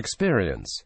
experience.